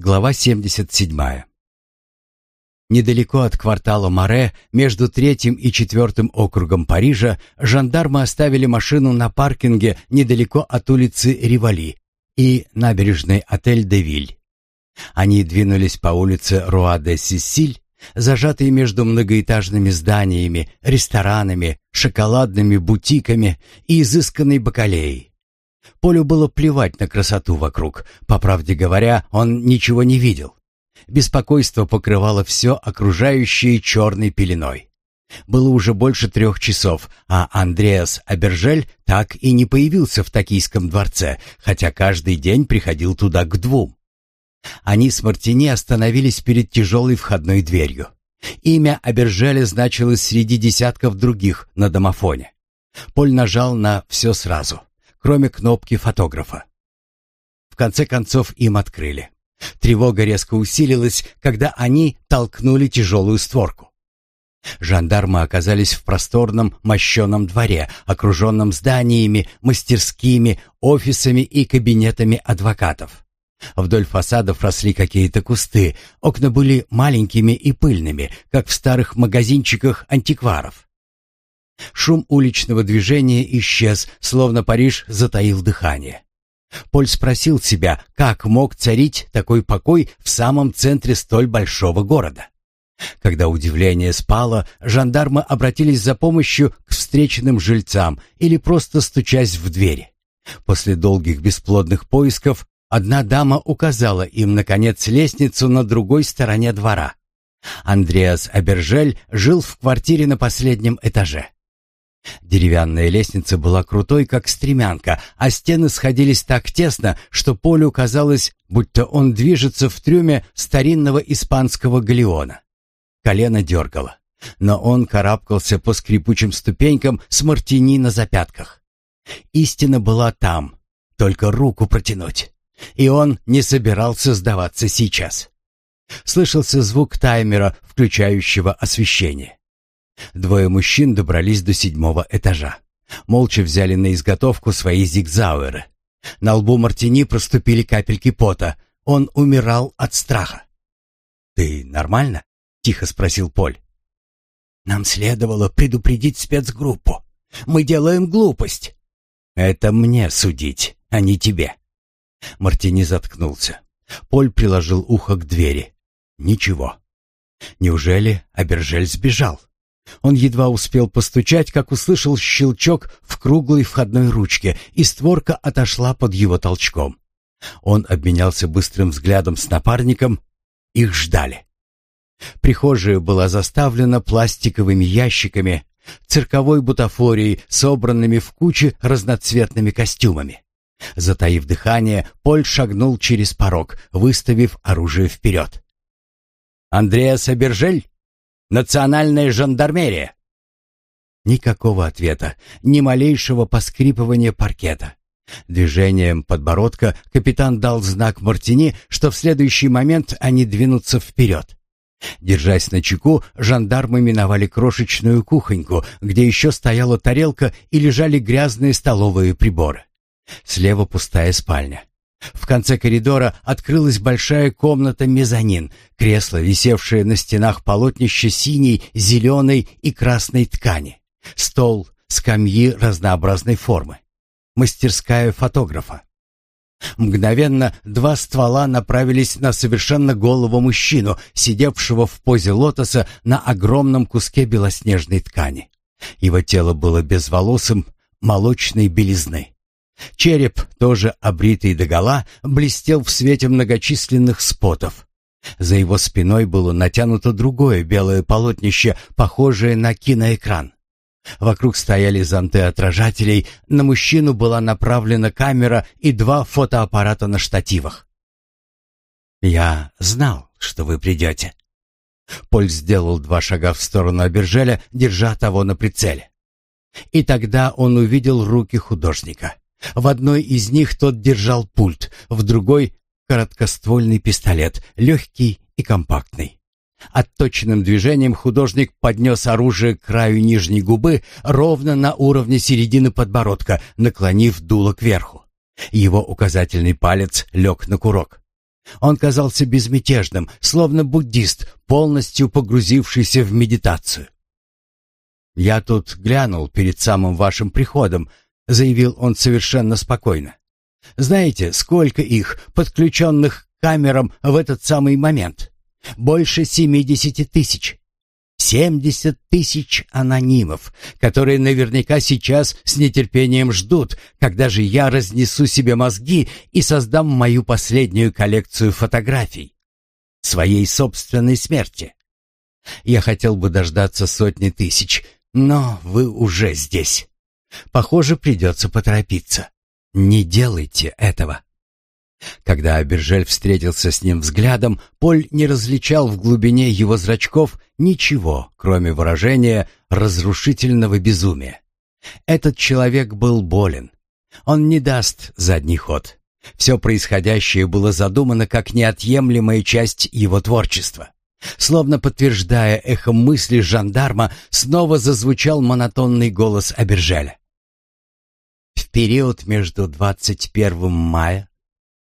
Глава 77. Недалеко от квартала Море, между третьим и четвертым округом Парижа, жандармы оставили машину на паркинге недалеко от улицы Ривали и набережной отель «Девиль». Они двинулись по улице Руа-де-Сисиль, зажатые между многоэтажными зданиями, ресторанами, шоколадными бутиками и изысканной бакалеей. Полю было плевать на красоту вокруг. По правде говоря, он ничего не видел. Беспокойство покрывало все окружающее черной пеленой. Было уже больше трех часов, а Андреас Абержель так и не появился в Токийском дворце, хотя каждый день приходил туда к двум. Они с Мартини остановились перед тяжелой входной дверью. Имя Абержеля значилось среди десятков других на домофоне. Поль нажал на «все сразу» кроме кнопки фотографа. В конце концов им открыли. Тревога резко усилилась, когда они толкнули тяжелую створку. Жандармы оказались в просторном мощеном дворе, окруженном зданиями, мастерскими, офисами и кабинетами адвокатов. Вдоль фасадов росли какие-то кусты, окна были маленькими и пыльными, как в старых магазинчиках антикваров. Шум уличного движения исчез, словно Париж затаил дыхание. Поль спросил себя, как мог царить такой покой в самом центре столь большого города. Когда удивление спало, жандармы обратились за помощью к встреченным жильцам или просто стучась в двери. После долгих бесплодных поисков одна дама указала им, наконец, лестницу на другой стороне двора. Андреас Абержель жил в квартире на последнем этаже. Деревянная лестница была крутой, как стремянка, а стены сходились так тесно, что Полю казалось, будто он движется в трюме старинного испанского галеона. Колено дергало, но он карабкался по скрипучим ступенькам с мартини на запятках. Истина была там, только руку протянуть. И он не собирался сдаваться сейчас. Слышался звук таймера, включающего освещение. Двое мужчин добрались до седьмого этажа. Молча взяли на изготовку свои зигзауэры. На лбу Мартини проступили капельки пота. Он умирал от страха. «Ты нормально?» — тихо спросил Поль. «Нам следовало предупредить спецгруппу. Мы делаем глупость». «Это мне судить, а не тебе». Мартини заткнулся. Поль приложил ухо к двери. «Ничего». Неужели Абержель сбежал? Он едва успел постучать, как услышал щелчок в круглой входной ручке, и створка отошла под его толчком. Он обменялся быстрым взглядом с напарником. Их ждали. Прихожая была заставлена пластиковыми ящиками, цирковой бутафорией, собранными в кучи разноцветными костюмами. Затаив дыхание, Поль шагнул через порог, выставив оружие вперед. «Андреас Сабержель? Национальная жандармерия!» Никакого ответа, ни малейшего поскрипывания паркета. Движением подбородка капитан дал знак Мартини, что в следующий момент они двинутся вперед. Держась на чеку, жандармы миновали крошечную кухоньку, где еще стояла тарелка и лежали грязные столовые приборы. Слева пустая спальня. В конце коридора открылась большая комната мезонин, кресло, висевшее на стенах полотнища синей, зеленой и красной ткани, стол, скамьи разнообразной формы, мастерская фотографа. Мгновенно два ствола направились на совершенно голого мужчину, сидевшего в позе лотоса на огромном куске белоснежной ткани. Его тело было безволосым, молочной белизны. Череп, тоже обритый догола, блестел в свете многочисленных спотов. За его спиной было натянуто другое белое полотнище, похожее на киноэкран. Вокруг стояли зонты отражателей, на мужчину была направлена камера и два фотоаппарата на штативах. «Я знал, что вы придете». Поль сделал два шага в сторону Абержеля, держа того на прицеле. И тогда он увидел руки художника. В одной из них тот держал пульт, в другой — короткоствольный пистолет, легкий и компактный. Отточенным движением художник поднес оружие к краю нижней губы ровно на уровне середины подбородка, наклонив дуло кверху. Его указательный палец лег на курок. Он казался безмятежным, словно буддист, полностью погрузившийся в медитацию. «Я тут глянул перед самым вашим приходом», заявил он совершенно спокойно. Знаете, сколько их, подключенных к камерам в этот самый момент? Больше 70 тысяч. 70 тысяч анонимов, которые наверняка сейчас с нетерпением ждут, когда же я разнесу себе мозги и создам мою последнюю коллекцию фотографий. Своей собственной смерти. Я хотел бы дождаться сотни тысяч, но вы уже здесь. Похоже, придется поторопиться. Не делайте этого. Когда Абержель встретился с ним взглядом, Поль не различал в глубине его зрачков ничего, кроме выражения разрушительного безумия. Этот человек был болен. Он не даст задний ход. Все происходящее было задумано как неотъемлемая часть его творчества. Словно подтверждая эхо мысли жандарма, снова зазвучал монотонный голос Абержеля период между 21 мая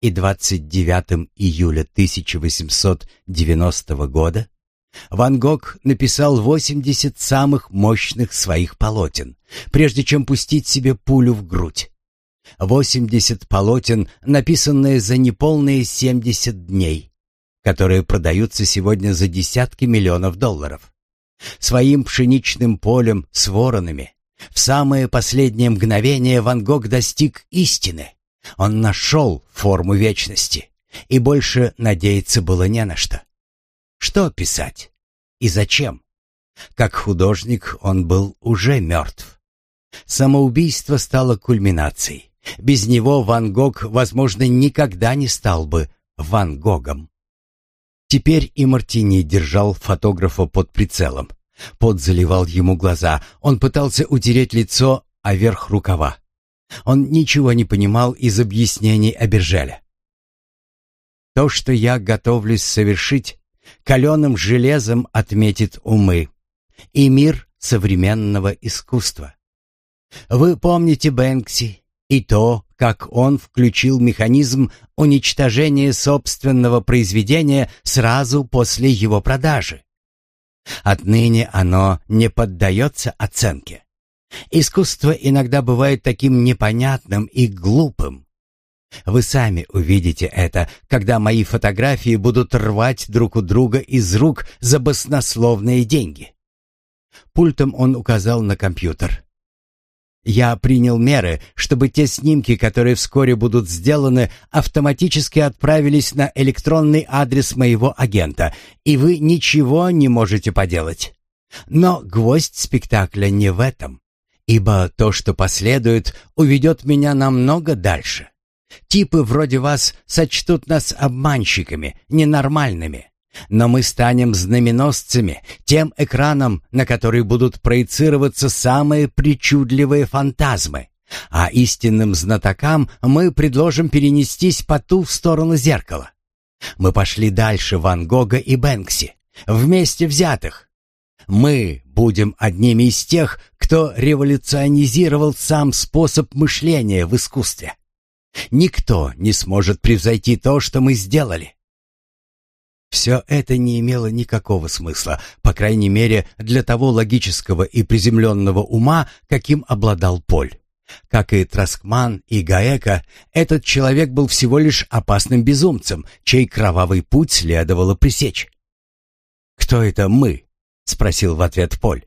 и 29 июля 1890 года Ван Гог написал 80 самых мощных своих полотен, прежде чем пустить себе пулю в грудь. 80 полотен, написанные за неполные 70 дней, которые продаются сегодня за десятки миллионов долларов. Своим пшеничным полем с воронами, в самое последнее мгновение Ван Гог достиг истины. Он нашел форму вечности, и больше надеяться было не на что. Что писать? И зачем? Как художник он был уже мертв. Самоубийство стало кульминацией. Без него Ван Гог, возможно, никогда не стал бы Ван Гогом. Теперь и Мартини держал фотографа под прицелом. Пот заливал ему глаза. Он пытался утереть лицо, а верх рукава. Он ничего не понимал из объяснений Абержаля. То, что я готовлюсь совершить, каленым железом отметит умы и мир современного искусства. Вы помните Бэнкси и то, как он включил механизм уничтожения собственного произведения сразу после его продажи. Отныне оно не поддается оценке. Искусство иногда бывает таким непонятным и глупым. Вы сами увидите это, когда мои фотографии будут рвать друг у друга из рук за баснословные деньги. Пультом он указал на компьютер. Я принял меры, чтобы те снимки, которые вскоре будут сделаны, автоматически отправились на электронный адрес моего агента, и вы ничего не можете поделать. Но гвоздь спектакля не в этом, ибо то, что последует, уведет меня намного дальше. Типы вроде вас сочтут нас обманщиками, ненормальными. Но мы станем знаменосцами, тем экраном, на который будут проецироваться самые причудливые фантазмы. А истинным знатокам мы предложим перенестись по ту в сторону зеркала. Мы пошли дальше Ван Гога и Бэнкси, вместе взятых. Мы будем одними из тех, кто революционизировал сам способ мышления в искусстве. Никто не сможет превзойти то, что мы сделали. Все это не имело никакого смысла, по крайней мере, для того логического и приземленного ума, каким обладал Поль. Как и Траскман и Гаэка, этот человек был всего лишь опасным безумцем, чей кровавый путь следовало пресечь. «Кто это мы?» — спросил в ответ Поль.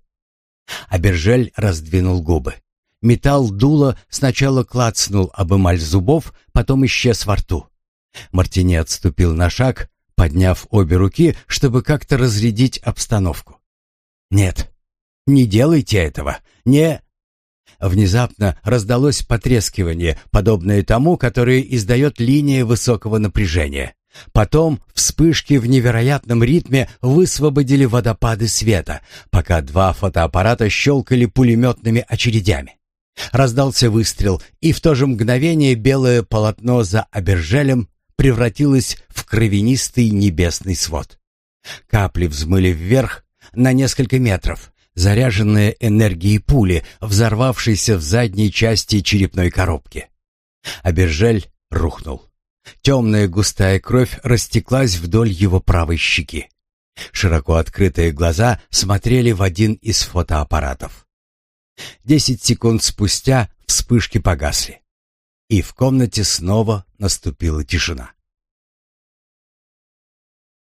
Абержель раздвинул губы. Металл дула сначала клацнул об эмаль зубов, потом исчез во рту. Мартини отступил на шаг, подняв обе руки, чтобы как-то разрядить обстановку. «Нет, не делайте этого! Не...» Внезапно раздалось потрескивание, подобное тому, которое издает линия высокого напряжения. Потом вспышки в невероятном ритме высвободили водопады света, пока два фотоаппарата щелкали пулеметными очередями. Раздался выстрел, и в то же мгновение белое полотно за обержелем превратилась в кровянистый небесный свод. Капли взмыли вверх на несколько метров, заряженные энергией пули, взорвавшейся в задней части черепной коробки. Абержель рухнул. Темная густая кровь растеклась вдоль его правой щеки. Широко открытые глаза смотрели в один из фотоаппаратов. Десять секунд спустя вспышки погасли и в комнате снова наступила тишина.